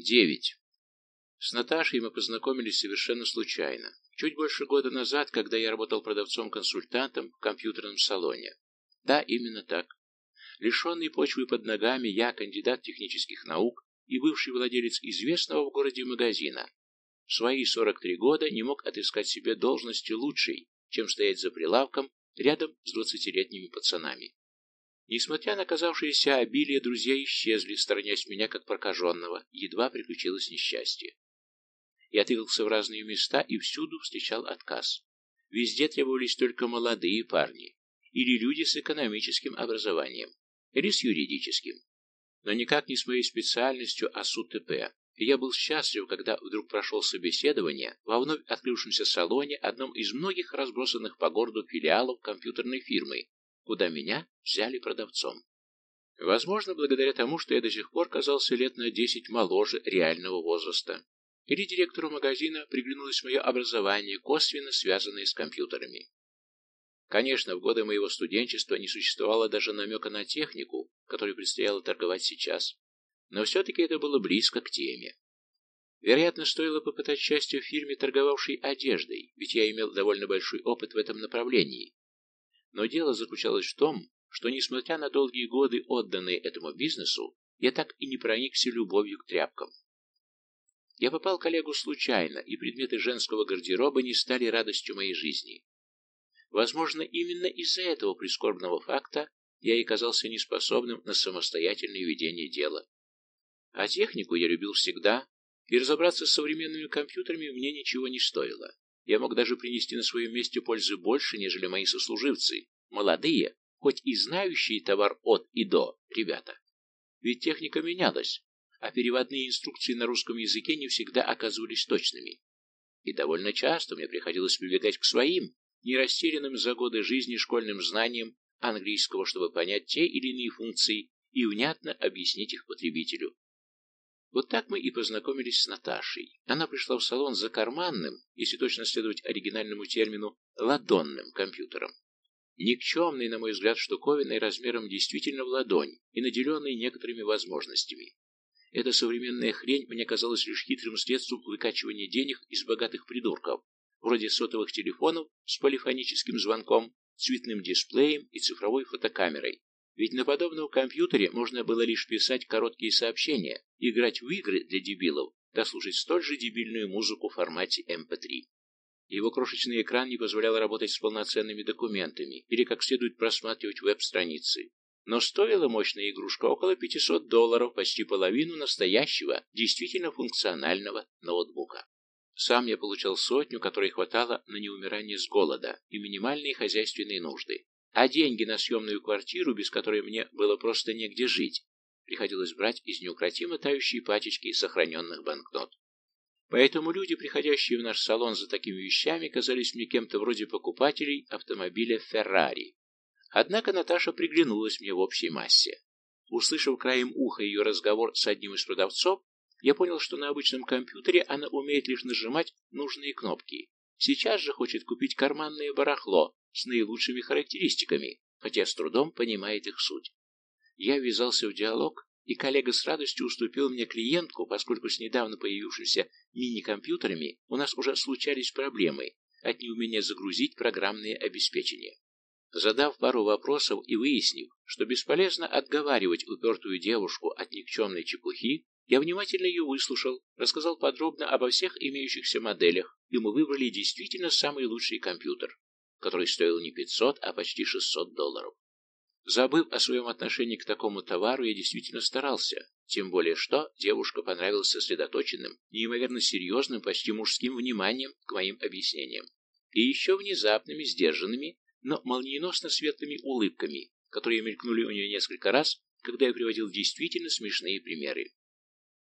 Девять. С Наташей мы познакомились совершенно случайно. Чуть больше года назад, когда я работал продавцом-консультантом в компьютерном салоне. Да, именно так. Лишенный почвы под ногами, я кандидат технических наук и бывший владелец известного в городе магазина. В свои 43 года не мог отыскать себе должности лучшей, чем стоять за прилавком рядом с двадцатилетними пацанами. Несмотря на оказавшееся обилие, друзья исчезли, сторонясь меня как прокаженного, едва приключилось несчастье. Я тыкался в разные места и всюду встречал отказ. Везде требовались только молодые парни или люди с экономическим образованием, или с юридическим, но никак не с моей специальностью, а с УТП. И я был счастлив, когда вдруг прошел собеседование во вновь открывшемся салоне одном из многих разбросанных по городу филиалов компьютерной фирмы, куда меня взяли продавцом. Возможно, благодаря тому, что я до сих пор казался лет на десять моложе реального возраста. Или директору магазина приглянулось мое образование, косвенно связанное с компьютерами. Конечно, в годы моего студенчества не существовало даже намека на технику, которой предстояло торговать сейчас, но все-таки это было близко к теме. Вероятно, стоило попытать счастье в фирме, торговавшей одеждой, ведь я имел довольно большой опыт в этом направлении. Но дело заключалось в том, что, несмотря на долгие годы, отданные этому бизнесу, я так и не проникся любовью к тряпкам. Я попал к коллегу случайно, и предметы женского гардероба не стали радостью моей жизни. Возможно, именно из-за этого прискорбного факта я и казался неспособным на самостоятельное ведение дела. А технику я любил всегда, и разобраться с современными компьютерами мне ничего не стоило. Я мог даже принести на своем месте пользы больше, нежели мои сослуживцы, молодые, хоть и знающие товар от и до, ребята. Ведь техника менялась, а переводные инструкции на русском языке не всегда оказывались точными. И довольно часто мне приходилось прибегать к своим, не растерянным за годы жизни школьным знаниям английского, чтобы понять те или иные функции и внятно объяснить их потребителю. Вот так мы и познакомились с Наташей. Она пришла в салон за карманным, если точно следовать оригинальному термину, ладонным компьютером. Никчемный, на мой взгляд, штуковиной размером действительно в ладонь и наделенный некоторыми возможностями. Эта современная хрень мне казалась лишь хитрым средством выкачивания денег из богатых придурков, вроде сотовых телефонов с полифоническим звонком, цветным дисплеем и цифровой фотокамерой. Ведь на подобном компьютере можно было лишь писать короткие сообщения, играть в игры для дебилов, да столь же дебильную музыку в формате MP3. Его крошечный экран не позволял работать с полноценными документами или как следует просматривать веб-страницы. Но стоила мощная игрушка около 500 долларов, почти половину настоящего, действительно функционального ноутбука. Сам я получал сотню, которой хватало на неумирание с голода и минимальные хозяйственные нужды. А деньги на съемную квартиру, без которой мне было просто негде жить, приходилось брать из неукротимо тающей пачечки сохраненных банкнот. Поэтому люди, приходящие в наш салон за такими вещами, казались мне кем-то вроде покупателей автомобиля «Феррари». Однако Наташа приглянулась мне в общей массе. Услышав краем уха ее разговор с одним из продавцов, я понял, что на обычном компьютере она умеет лишь нажимать нужные кнопки. Сейчас же хочет купить карманное барахло с наилучшими характеристиками, хотя с трудом понимает их суть. Я ввязался в диалог, и коллега с радостью уступил мне клиентку, поскольку с недавно появившимися мини-компьютерами у нас уже случались проблемы от неумения загрузить программное обеспечение. Задав пару вопросов и выяснив, что бесполезно отговаривать упертую девушку от никчемной чепухи, я внимательно ее выслушал, рассказал подробно обо всех имеющихся моделях, и мы выбрали действительно самый лучший компьютер, который стоил не 500, а почти 600 долларов. Забыв о своем отношении к такому товару, я действительно старался, тем более что девушка понравилась сосредоточенным, неимоверно серьезным, почти мужским вниманием к моим объяснениям. И еще внезапными, сдержанными, но молниеносно светлыми улыбками, которые мелькнули у нее несколько раз, когда я приводил действительно смешные примеры.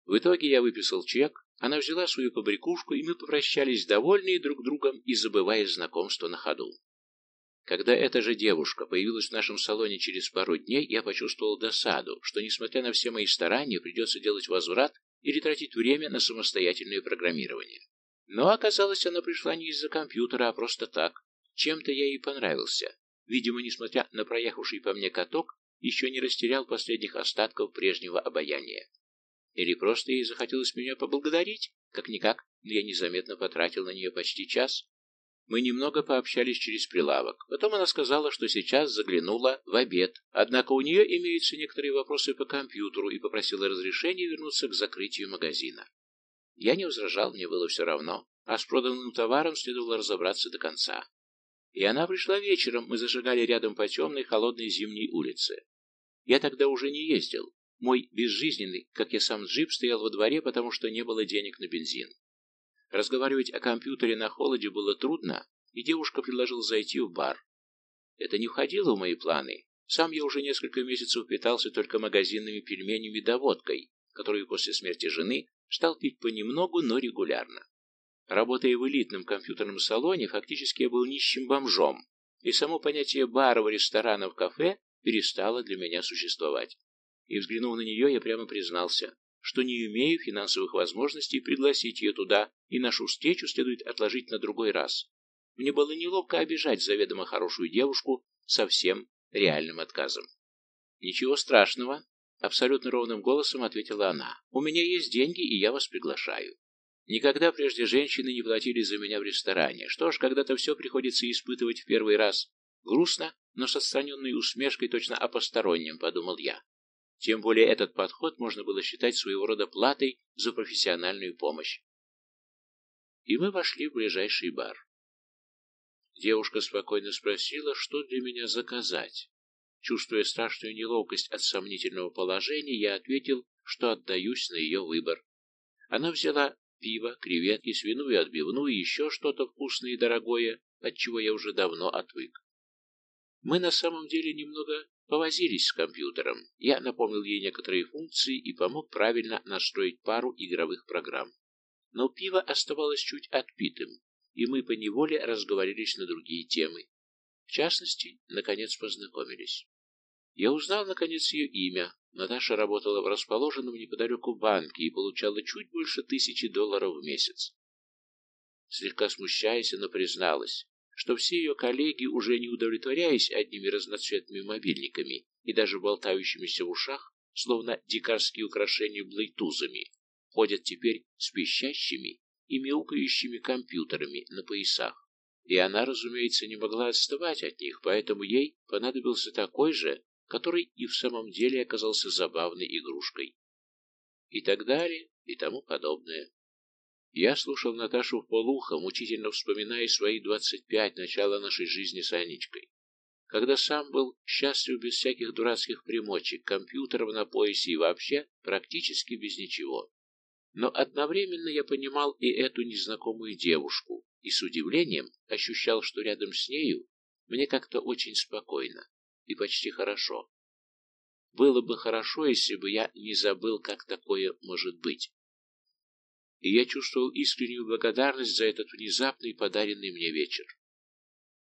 В итоге я выписал чек, она взяла свою побрякушку, и мы попрощались довольные друг другом и забывая знакомство на ходу. Когда эта же девушка появилась в нашем салоне через пару дней, я почувствовал досаду, что, несмотря на все мои старания, придется делать возврат или тратить время на самостоятельное программирование. Но оказалось, она пришла не из-за компьютера, а просто так. Чем-то я ей понравился. Видимо, несмотря на проехавший по мне каток, еще не растерял последних остатков прежнего обаяния. Или просто ей захотелось меня поблагодарить? Как-никак, но я незаметно потратил на нее почти час. Мы немного пообщались через прилавок. Потом она сказала, что сейчас заглянула в обед. Однако у нее имеются некоторые вопросы по компьютеру и попросила разрешения вернуться к закрытию магазина. Я не возражал, мне было все равно, а с проданным товаром следовало разобраться до конца. И она пришла вечером, мы зажигали рядом по темной холодной зимней улице. Я тогда уже не ездил. Мой безжизненный, как я сам джип, стоял во дворе, потому что не было денег на бензин. Разговаривать о компьютере на холоде было трудно, и девушка предложила зайти в бар. Это не входило в мои планы. Сам я уже несколько месяцев питался только магазинными пельменями да водкой, которую после смерти жены стал пить понемногу, но регулярно. Работая в элитном компьютерном салоне, фактически я был нищим бомжом, и само понятие баров, ресторанов, кафе перестало для меня существовать. И взглянув на нее, я прямо признался, что не имею финансовых возможностей пригласить ее туда, и нашу встречу следует отложить на другой раз. Мне было неловко обижать заведомо хорошую девушку совсем реальным отказом. «Ничего страшного», — абсолютно ровным голосом ответила она. «У меня есть деньги, и я вас приглашаю. Никогда прежде женщины не платили за меня в ресторане. Что ж, когда-то все приходится испытывать в первый раз. Грустно, но с отстраненной усмешкой точно о постороннем, подумал я. Тем более этот подход можно было считать своего рода платой за профессиональную помощь. И мы вошли в ближайший бар. Девушка спокойно спросила, что для меня заказать. Чувствуя страшную неловкость от сомнительного положения, я ответил, что отдаюсь на ее выбор. Она взяла пиво, креветки, свиную отбивную и еще что-то вкусное и дорогое, от чего я уже давно отвык. Мы на самом деле немного повозились с компьютером. Я напомнил ей некоторые функции и помог правильно настроить пару игровых программ. Но пиво оставалось чуть отпитым, и мы поневоле разговорились на другие темы. В частности, наконец познакомились. Я узнал, наконец, ее имя. Наташа работала в расположенном неподалеку банке и получала чуть больше тысячи долларов в месяц. Слегка смущаясь, она призналась, что все ее коллеги, уже не удовлетворяясь одними разноцветными мобильниками и даже болтающимися в ушах, словно дикарские украшения блейтузами, ходят теперь с пищащими и мяукающими компьютерами на поясах. И она, разумеется, не могла отставать от них, поэтому ей понадобился такой же, который и в самом деле оказался забавной игрушкой. И так далее, и тому подобное. Я слушал Наташу в полухо, мучительно вспоминая свои двадцать пять начала нашей жизни с Анечкой. Когда сам был счастлив без всяких дурацких примочек, компьютеров на поясе и вообще практически без ничего. Но одновременно я понимал и эту незнакомую девушку, и с удивлением ощущал, что рядом с нею мне как-то очень спокойно и почти хорошо. Было бы хорошо, если бы я не забыл, как такое может быть и я чувствовал искреннюю благодарность за этот внезапный подаренный мне вечер.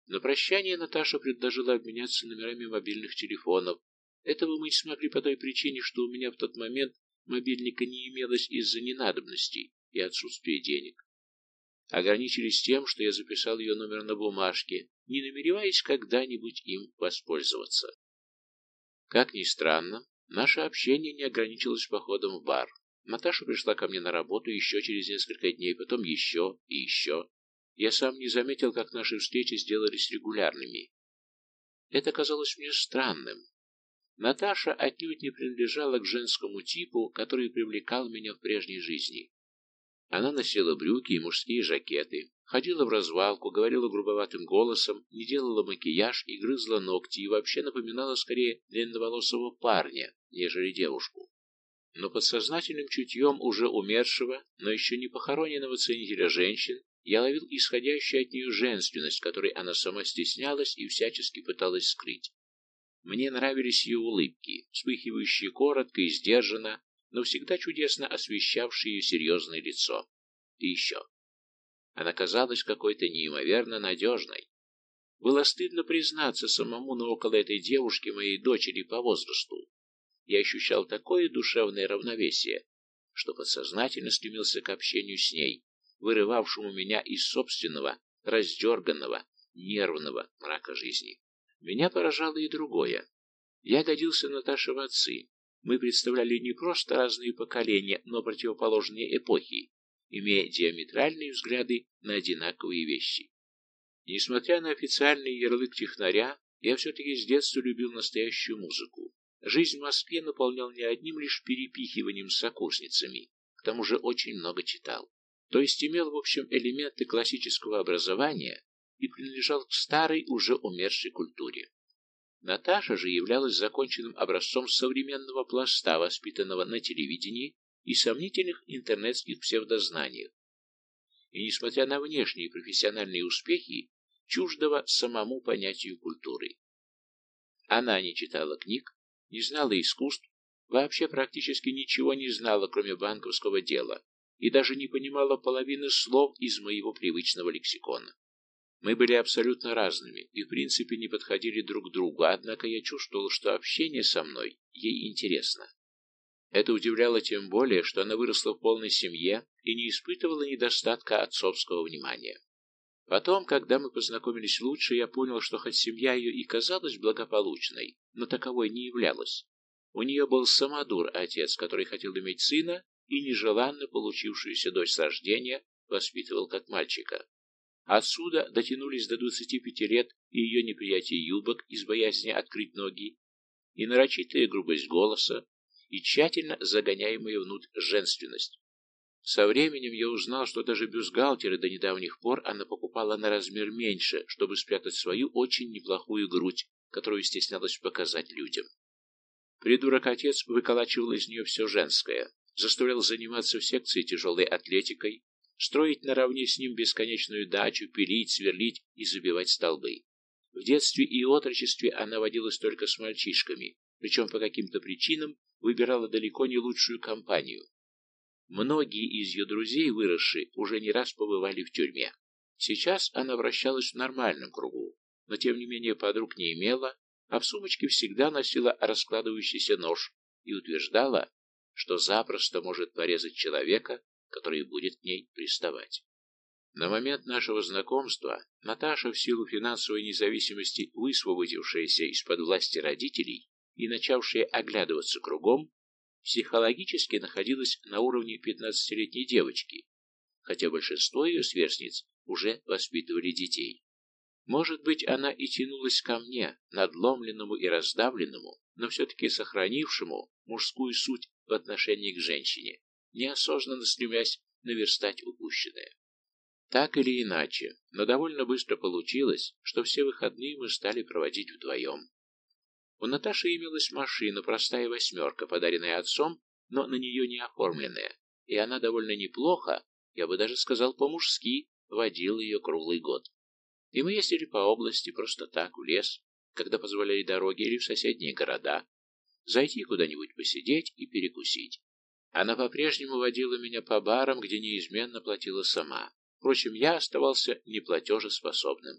На прощание Наташа предложила обменяться номерами мобильных телефонов. Этого мы не смогли по той причине, что у меня в тот момент мобильника не имелось из-за ненадобностей и отсутствия денег. Ограничились тем, что я записал ее номер на бумажке, не намереваясь когда-нибудь им воспользоваться. Как ни странно, наше общение не ограничилось походом в бар. Наташа пришла ко мне на работу еще через несколько дней, потом еще и еще. Я сам не заметил, как наши встречи сделались регулярными. Это казалось мне странным. Наташа отнюдь не принадлежала к женскому типу, который привлекал меня в прежней жизни. Она носила брюки и мужские жакеты, ходила в развалку, говорила грубоватым голосом, не делала макияж и грызла ногти и вообще напоминала скорее длинноволосого парня, нежели девушку но подсознательным чутьем уже умершего, но еще не похороненного ценителя женщин, я ловил исходящую от нее женственность, которой она сама стеснялась и всячески пыталась скрыть. Мне нравились ее улыбки, вспыхивающие коротко и сдержанно, но всегда чудесно освещавшие ее серьезное лицо. И еще. Она казалась какой-то неимоверно надежной. Было стыдно признаться самому, но около этой девушки, моей дочери по возрасту, я ощущал такое душевное равновесие, что подсознательно стремился к общению с ней, вырывавшему меня из собственного, раздерганного, нервного мрака жизни. Меня поражало и другое. Я годился Наташе в отцы, мы представляли не просто разные поколения, но противоположные эпохи, имея диаметральные взгляды на одинаковые вещи. Несмотря на официальный ярлык технаря, я все-таки с детства любил настоящую музыку. Жизнь в Москве наполнял не одним лишь перепихиванием с сокурсницами, к тому же очень много читал. То есть имел, в общем, элементы классического образования и принадлежал к старой, уже умершей культуре. Наташа же являлась законченным образцом современного пласта, воспитанного на телевидении и сомнительных интернетских псевдознаниях. И несмотря на внешние профессиональные успехи, чуждого самому понятию культуры. Она не читала книг, не знала искусств, вообще практически ничего не знала, кроме банковского дела, и даже не понимала половины слов из моего привычного лексикона. Мы были абсолютно разными и в принципе не подходили друг к другу, однако я чувствовал, что общение со мной ей интересно. Это удивляло тем более, что она выросла в полной семье и не испытывала недостатка отцовского внимания. Потом, когда мы познакомились лучше, я понял, что хоть семья ее и казалась благополучной, но таковой не являлась. У нее был самодур отец, который хотел иметь сына и нежеланно получившуюся дочь с рождения воспитывал как мальчика. Отсюда дотянулись до 25 лет и ее неприятие юбок из боязни открыть ноги, и нарочитая грубость голоса, и тщательно загоняемая внутрь женственность. Со временем я узнал, что даже бюстгальтеры до недавних пор она покупала на размер меньше, чтобы спрятать свою очень неплохую грудь, которую стеснялась показать людям. Придурок-отец выколачивал из нее все женское, заставлял заниматься в секции тяжелой атлетикой, строить наравне с ним бесконечную дачу, пилить, сверлить и забивать столбы. В детстве и отрочестве она водилась только с мальчишками, причем по каким-то причинам выбирала далеко не лучшую компанию. Многие из ее друзей, выросшие, уже не раз побывали в тюрьме. Сейчас она вращалась в нормальном кругу, но тем не менее подруг не имела, а в сумочке всегда носила раскладывающийся нож и утверждала, что запросто может порезать человека, который будет к ней приставать. На момент нашего знакомства Наташа в силу финансовой независимости, высвободившаяся из-под власти родителей и начавшая оглядываться кругом, психологически находилась на уровне 15-летней девочки, хотя большинство ее сверстниц уже воспитывали детей. Может быть, она и тянулась ко мне, надломленному и раздавленному, но все-таки сохранившему мужскую суть в отношении к женщине неосознанно стремясь наверстать упущенное. Так или иначе, но довольно быстро получилось, что все выходные мы стали проводить вдвоем. У Наташи имелась машина, простая восьмерка, подаренная отцом, но на нее не оформленная, и она довольно неплохо, я бы даже сказал по-мужски, водила ее круглый год. И мы ездили по области просто так, в лес, когда позволяли дороги или в соседние города, зайти куда-нибудь посидеть и перекусить. Она по-прежнему водила меня по барам, где неизменно платила сама. Впрочем, я оставался неплатежеспособным.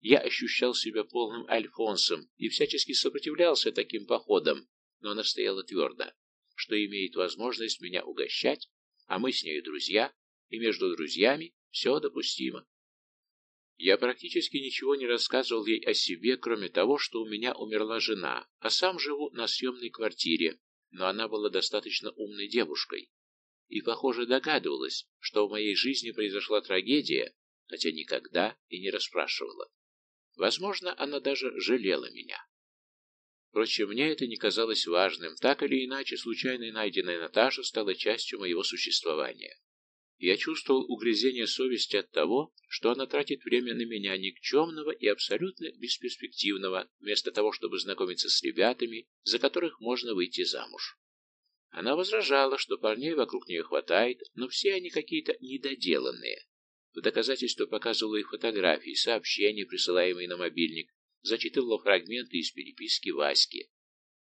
Я ощущал себя полным альфонсом и всячески сопротивлялся таким походам, но она стояла твердо, что имеет возможность меня угощать, а мы с ней друзья, и между друзьями все допустимо. Я практически ничего не рассказывал ей о себе, кроме того, что у меня умерла жена, а сам живу на съемной квартире, но она была достаточно умной девушкой и, похоже, догадывалась, что в моей жизни произошла трагедия, хотя никогда и не расспрашивала. Возможно, она даже жалела меня. Впрочем, мне это не казалось важным. Так или иначе, случайно найденная Наташа стала частью моего существования. Я чувствовал угрызение совести от того, что она тратит время на меня никчемного и абсолютно бесперспективного, вместо того, чтобы знакомиться с ребятами, за которых можно выйти замуж. Она возражала, что парней вокруг нее хватает, но все они какие-то недоделанные. В доказательство показывала их фотографии, сообщения, присылаемые на мобильник, зачитывала фрагменты из переписки Васьки.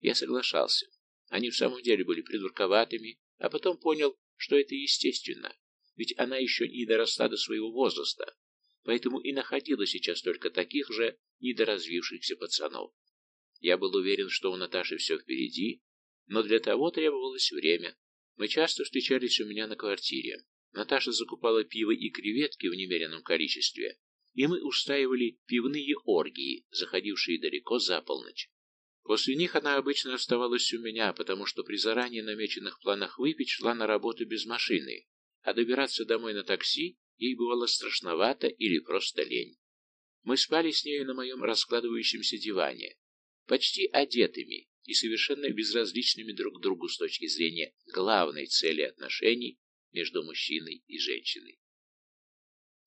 Я соглашался. Они в самом деле были придурковатыми, а потом понял, что это естественно ведь она еще не доросла до своего возраста, поэтому и находила сейчас только таких же недоразвившихся пацанов. Я был уверен, что у Наташи все впереди, но для того требовалось время. Мы часто встречались у меня на квартире. Наташа закупала пиво и креветки в немеренном количестве, и мы устраивали пивные оргии, заходившие далеко за полночь. После них она обычно оставалась у меня, потому что при заранее намеченных планах выпить шла на работу без машины, а добираться домой на такси ей бывало страшновато или просто лень. Мы спали с нею на моем раскладывающемся диване, почти одетыми и совершенно безразличными друг к другу с точки зрения главной цели отношений между мужчиной и женщиной.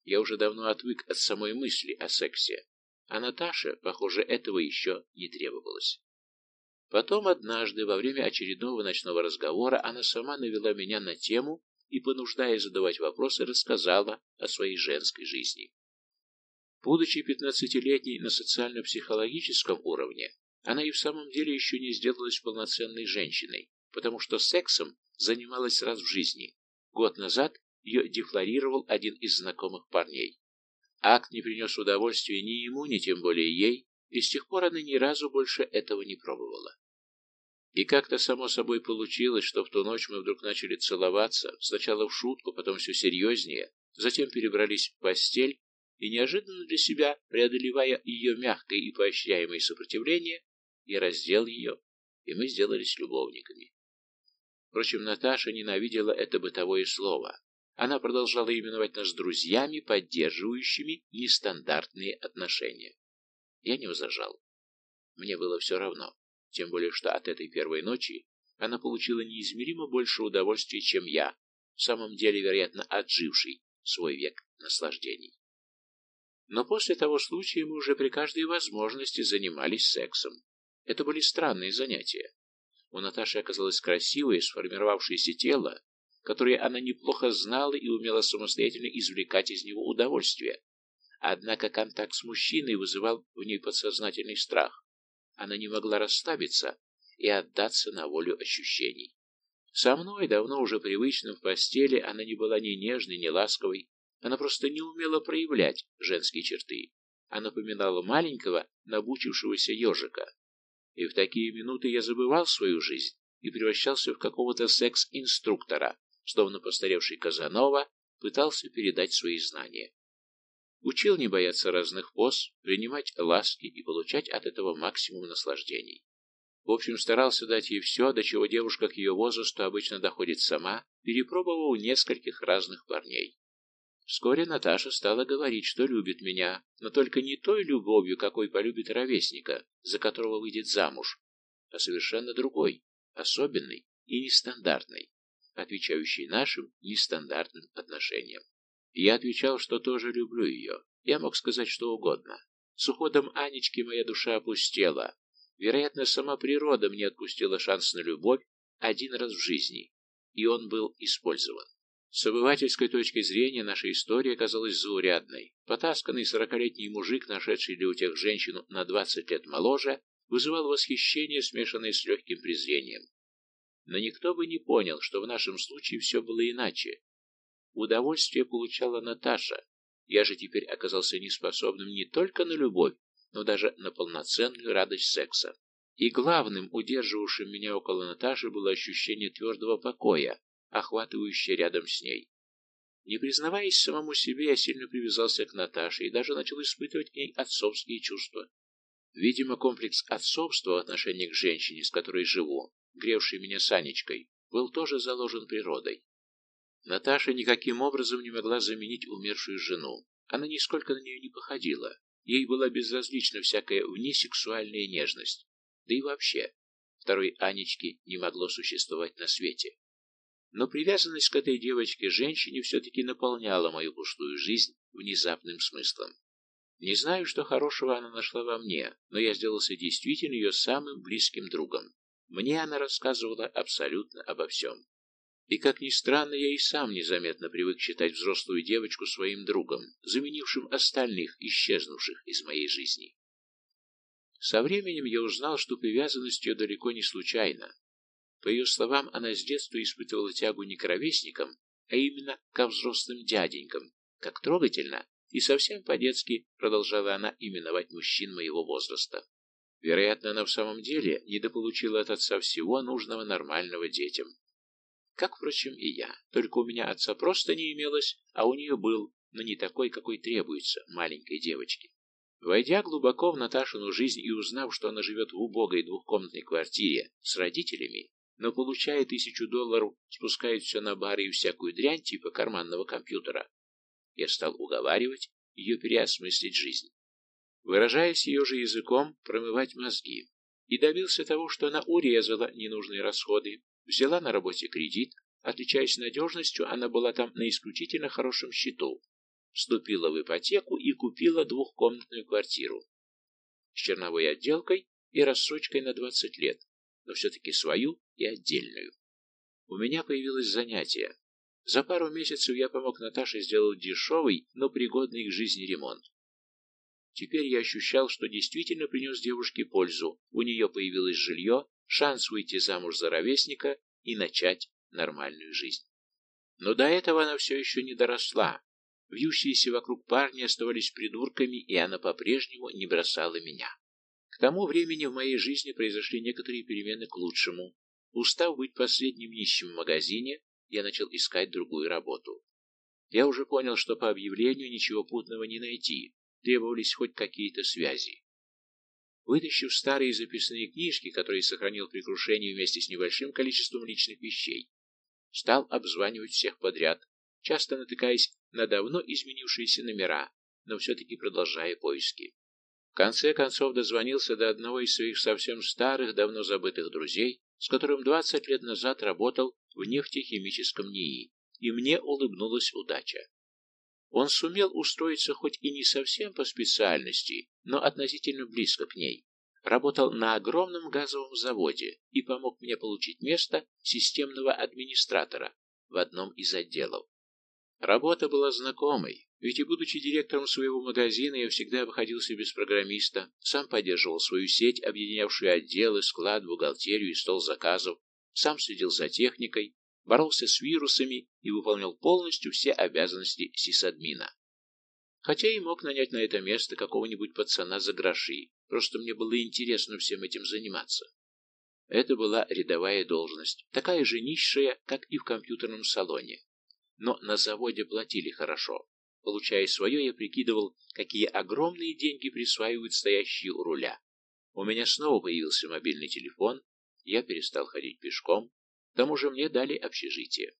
Я уже давно отвык от самой мысли о сексе, а Наташе, похоже, этого еще не требовалось. Потом однажды, во время очередного ночного разговора, она сама навела меня на тему и, понуждая задавать вопросы, рассказала о своей женской жизни. Будучи пятнадцатилетней на социально-психологическом уровне, она и в самом деле еще не сделалась полноценной женщиной, потому что сексом занималась раз в жизни. Год назад ее дефлорировал один из знакомых парней. Акт не принес удовольствия ни ему, ни тем более ей, и с тех пор она ни разу больше этого не пробовала. И как-то само собой получилось, что в ту ночь мы вдруг начали целоваться, сначала в шутку, потом все серьезнее, затем перебрались в постель, и неожиданно для себя, преодолевая ее мягкое и поощряемое сопротивление, я раздел ее, и мы сделались любовниками. Впрочем, Наташа ненавидела это бытовое слово. Она продолжала именовать нас друзьями, поддерживающими нестандартные отношения. Я не возражал. Мне было все равно. Тем более, что от этой первой ночи она получила неизмеримо больше удовольствия, чем я, в самом деле, вероятно, отживший свой век наслаждений. Но после того случая мы уже при каждой возможности занимались сексом. Это были странные занятия. У Наташи оказалось красивое, сформировавшееся тело, которое она неплохо знала и умела самостоятельно извлекать из него удовольствие. Однако контакт с мужчиной вызывал в ней подсознательный страх. Она не могла расслабиться и отдаться на волю ощущений. Со мной, давно уже привычным в постели, она не была ни нежной, ни ласковой. Она просто не умела проявлять женские черты, а напоминала маленького, набучившегося ежика. И в такие минуты я забывал свою жизнь и превращался в какого-то секс-инструктора, словно постаревший Казанова пытался передать свои знания. Учил не бояться разных поз, принимать ласки и получать от этого максимум наслаждений. В общем, старался дать ей все, до чего девушка к ее возрасту обычно доходит сама, перепробовав нескольких разных парней. Вскоре Наташа стала говорить, что любит меня, но только не той любовью, какой полюбит ровесника, за которого выйдет замуж, а совершенно другой, особенной и нестандартной, отвечающей нашим нестандартным отношениям. Я отвечал, что тоже люблю ее. Я мог сказать что угодно. С уходом Анечки моя душа опустела. Вероятно, сама природа мне отпустила шанс на любовь один раз в жизни, и он был использован. С обывательской точки зрения наша история оказалась заурядной. Потасканный сорокалетний мужик, нашедший для утех женщину на двадцать лет моложе, вызывал восхищение, смешанное с легким презрением. Но никто бы не понял, что в нашем случае все было иначе. Удовольствие получала Наташа. Я же теперь оказался неспособным не только на любовь, но даже на полноценную радость секса. И главным, удерживавшим меня около Наташи, было ощущение твердого покоя, охватывающее рядом с ней. Не признаваясь самому себе, я сильно привязался к Наташе и даже начал испытывать к ней отцовские чувства. Видимо, комплекс отцовства в отношении к женщине, с которой живу, гревшей меня Санечкой, был тоже заложен природой. Наташа никаким образом не могла заменить умершую жену. Она нисколько на нее не походила. Ей была безразлична всякая внесексуальная нежность. Да и вообще, второй Анечки не могло существовать на свете. Но привязанность к этой девочке-женщине все-таки наполняла мою пустую жизнь внезапным смыслом. Не знаю, что хорошего она нашла во мне, но я сделался действительно ее самым близким другом. Мне она рассказывала абсолютно обо всем. И, как ни странно, я и сам незаметно привык считать взрослую девочку своим другом, заменившим остальных, исчезнувших из моей жизни. Со временем я узнал, что привязанность ее далеко не случайна. По ее словам, она с детства испытывала тягу не к ровесникам, а именно ко взрослым дяденькам, как трогательно, и совсем по-детски продолжала она именовать мужчин моего возраста. Вероятно, она в самом деле недополучила от отца всего нужного нормального детям. Как, впрочем, и я. Только у меня отца просто не имелось, а у нее был, но не такой, какой требуется маленькой девочке. Войдя глубоко в Наташину жизнь и узнав, что она живет в убогой двухкомнатной квартире с родителями, но получая тысячу долларов, спускает все на бары и всякую дрянь типа карманного компьютера, я стал уговаривать ее переосмыслить жизнь. Выражаясь ее же языком, промывать мозги. И добился того, что она урезала ненужные расходы, взяла на работе кредит, отличаясь надежностью, она была там на исключительно хорошем счету, вступила в ипотеку и купила двухкомнатную квартиру с черновой отделкой и рассрочкой на 20 лет, но все-таки свою и отдельную. У меня появилось занятие. За пару месяцев я помог Наташе сделать дешевый, но пригодный к жизни ремонт. Теперь я ощущал, что действительно принес девушке пользу. У нее появилось жилье, шанс выйти замуж за ровесника и начать нормальную жизнь. Но до этого она все еще не доросла. Вьющиеся вокруг парни оставались придурками, и она по-прежнему не бросала меня. К тому времени в моей жизни произошли некоторые перемены к лучшему. Устав быть последним нищим в магазине, я начал искать другую работу. Я уже понял, что по объявлению ничего путного не найти, требовались хоть какие-то связи. Вытащив старые записные книжки, которые сохранил при крушении вместе с небольшим количеством личных вещей, стал обзванивать всех подряд, часто натыкаясь на давно изменившиеся номера, но все-таки продолжая поиски. В конце концов дозвонился до одного из своих совсем старых, давно забытых друзей, с которым 20 лет назад работал в нефтехимическом НИИ, и мне улыбнулась удача. Он сумел устроиться хоть и не совсем по специальности, но относительно близко к ней. Работал на огромном газовом заводе и помог мне получить место системного администратора в одном из отделов. Работа была знакомой, ведь и будучи директором своего магазина, я всегда обходился без программиста, сам поддерживал свою сеть, объединявшую отделы, склад, бухгалтерию и стол заказов, сам следил за техникой, боролся с вирусами и выполнял полностью все обязанности сисадмина. Хотя и мог нанять на это место какого-нибудь пацана за гроши, просто мне было интересно всем этим заниматься. Это была рядовая должность, такая же низшая, как и в компьютерном салоне. Но на заводе платили хорошо. Получая свое, я прикидывал, какие огромные деньги присваивают стоящие у руля. У меня снова появился мобильный телефон, я перестал ходить пешком, к тому же мне дали общежитие.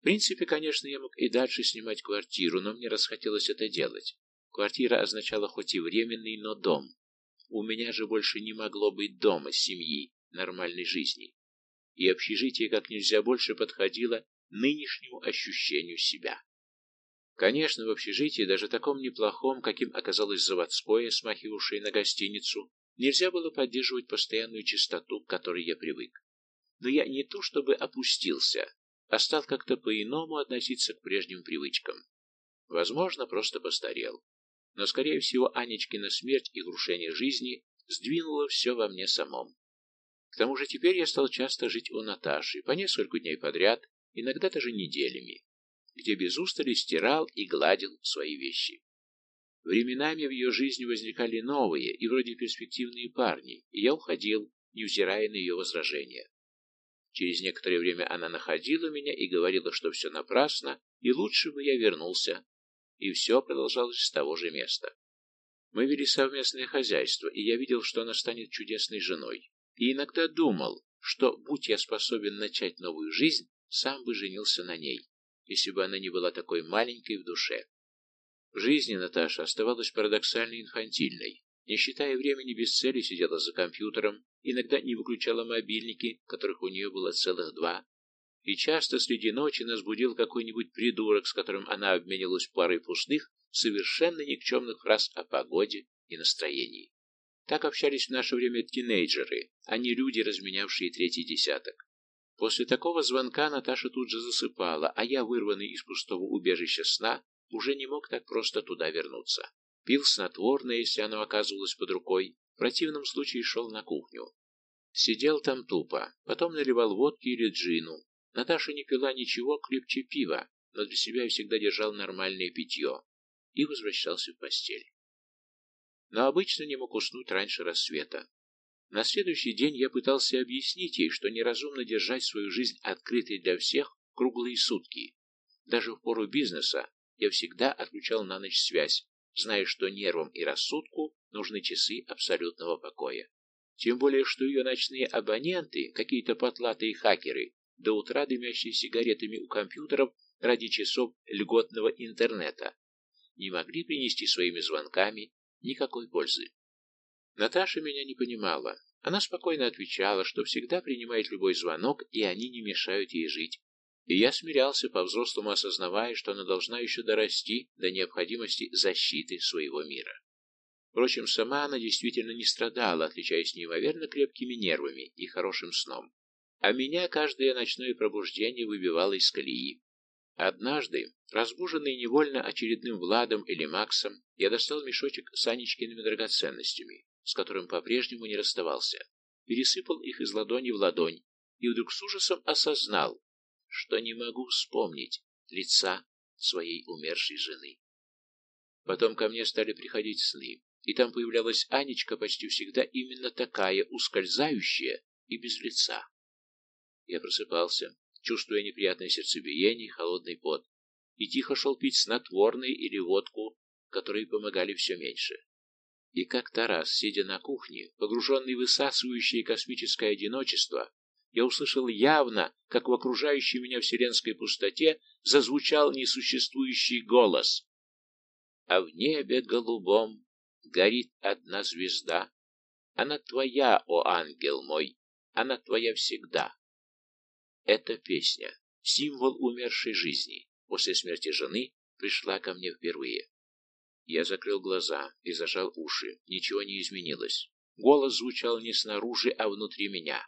В принципе, конечно, я мог и дальше снимать квартиру, но мне расхотелось это делать. Квартира означала хоть и временный, но дом. У меня же больше не могло быть дома, семьи, нормальной жизни. И общежитие как нельзя больше подходило нынешнему ощущению себя. Конечно, в общежитии, даже таком неплохом, каким оказалось заводское, смахивавшее на гостиницу, нельзя было поддерживать постоянную чистоту, к которой я привык но я не то чтобы опустился, а стал как-то по-иному относиться к прежним привычкам. Возможно, просто постарел. Но, скорее всего, Анечкина смерть и крушение жизни сдвинуло все во мне самом. К тому же теперь я стал часто жить у Наташи, по несколько дней подряд, иногда даже неделями, где без устали стирал и гладил свои вещи. Временами в ее жизни возникали новые и вроде перспективные парни, и я уходил, невзирая на ее возражения. Через некоторое время она находила меня и говорила, что все напрасно, и лучше бы я вернулся. И все продолжалось с того же места. Мы вели совместное хозяйство, и я видел, что она станет чудесной женой. И иногда думал, что, будь я способен начать новую жизнь, сам бы женился на ней, если бы она не была такой маленькой в душе. В жизни Наташа оставалась парадоксально инфантильной. Не считая времени, без цели сидела за компьютером, иногда не выключала мобильники, которых у нее было целых два, и часто среди ночи нас будил какой-нибудь придурок, с которым она обменивалась парой пустых, совершенно никчемных фраз о погоде и настроении. Так общались в наше время тинейджеры, а не люди, разменявшие третий десяток. После такого звонка Наташа тут же засыпала, а я, вырванный из пустого убежища сна, уже не мог так просто туда вернуться. Пил снотворное, если оно оказывалось под рукой, в противном случае шел на кухню. Сидел там тупо, потом наливал водки или джину. Наташа не пила ничего крепче пива, но для себя всегда держал нормальное питье и возвращался в постель. Но обычно не мог уснуть раньше рассвета. На следующий день я пытался объяснить ей, что неразумно держать свою жизнь открытой для всех круглые сутки. Даже в пору бизнеса я всегда отключал на ночь связь, зная, что нервам и рассудку нужны часы абсолютного покоя. Тем более, что ее ночные абоненты, какие-то потлатые хакеры, до утра дымящие сигаретами у компьютеров ради часов льготного интернета, не могли принести своими звонками никакой пользы. Наташа меня не понимала. Она спокойно отвечала, что всегда принимает любой звонок, и они не мешают ей жить. И я смирялся, по-взрослому осознавая, что она должна еще дорасти до необходимости защиты своего мира. Впрочем, сама она действительно не страдала, отличаясь неимоверно крепкими нервами и хорошим сном. А меня каждое ночное пробуждение выбивало из колеи. Однажды, разбуженный невольно очередным Владом или Максом, я достал мешочек с Анечкиными драгоценностями, с которым по-прежнему не расставался, пересыпал их из ладони в ладонь и вдруг с ужасом осознал, что не могу вспомнить лица своей умершей жены. Потом ко мне стали приходить сны, и там появлялась Анечка почти всегда именно такая, ускользающая и без лица. Я просыпался, чувствуя неприятное сердцебиение и холодный пот, и тихо шел пить снотворные или водку, которые помогали все меньше. И как Тарас, сидя на кухне, погруженный в высасывающее космическое одиночество, я услышал явно, как в окружающей меня вселенской пустоте зазвучал несуществующий голос. А в небе голубом горит одна звезда. Она твоя, о ангел мой, она твоя всегда. Эта песня, символ умершей жизни, после смерти жены пришла ко мне впервые. Я закрыл глаза и зажал уши. Ничего не изменилось. Голос звучал не снаружи, а внутри меня.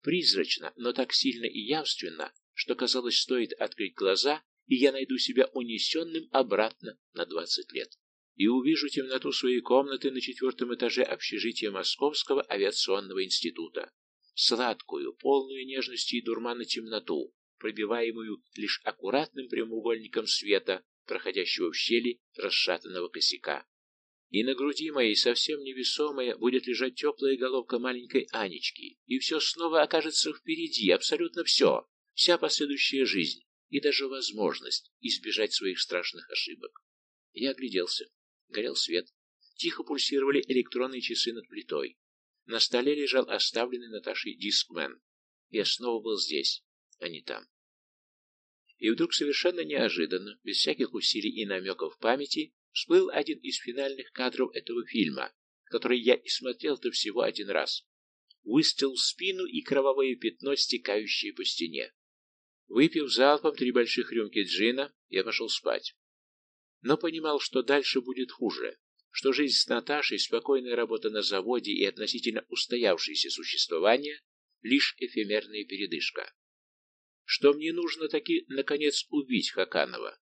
Призрачно, но так сильно и явственно, что, казалось, стоит открыть глаза, и я найду себя унесенным обратно на двадцать лет. И увижу темноту своей комнаты на четвертом этаже общежития Московского авиационного института сладкую, полную нежности и дурмана темноту, пробиваемую лишь аккуратным прямоугольником света, проходящего в щели расшатанного косяка. И на груди моей, совсем невесомая, будет лежать теплая головка маленькой Анечки, и все снова окажется впереди, абсолютно все, вся последующая жизнь и даже возможность избежать своих страшных ошибок. Я огляделся. Горел свет. Тихо пульсировали электронные часы над плитой. На столе лежал оставленный Наташей дискмен. Я снова был здесь, а не там. И вдруг совершенно неожиданно, без всяких усилий и намеков памяти, всплыл один из финальных кадров этого фильма, который я и смотрел-то всего один раз. Выстрел в спину и кровавое пятно, стекающее по стене. Выпив залпом три больших рюмки джина, я пошел спать. Но понимал, что дальше будет хуже что жизнь с Наташей, спокойная работа на заводе и относительно устоявшееся существование — лишь эфемерная передышка. Что мне нужно таки, наконец, убить Хаканова.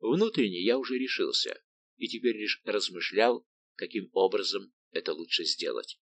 Внутренне я уже решился, и теперь лишь размышлял, каким образом это лучше сделать.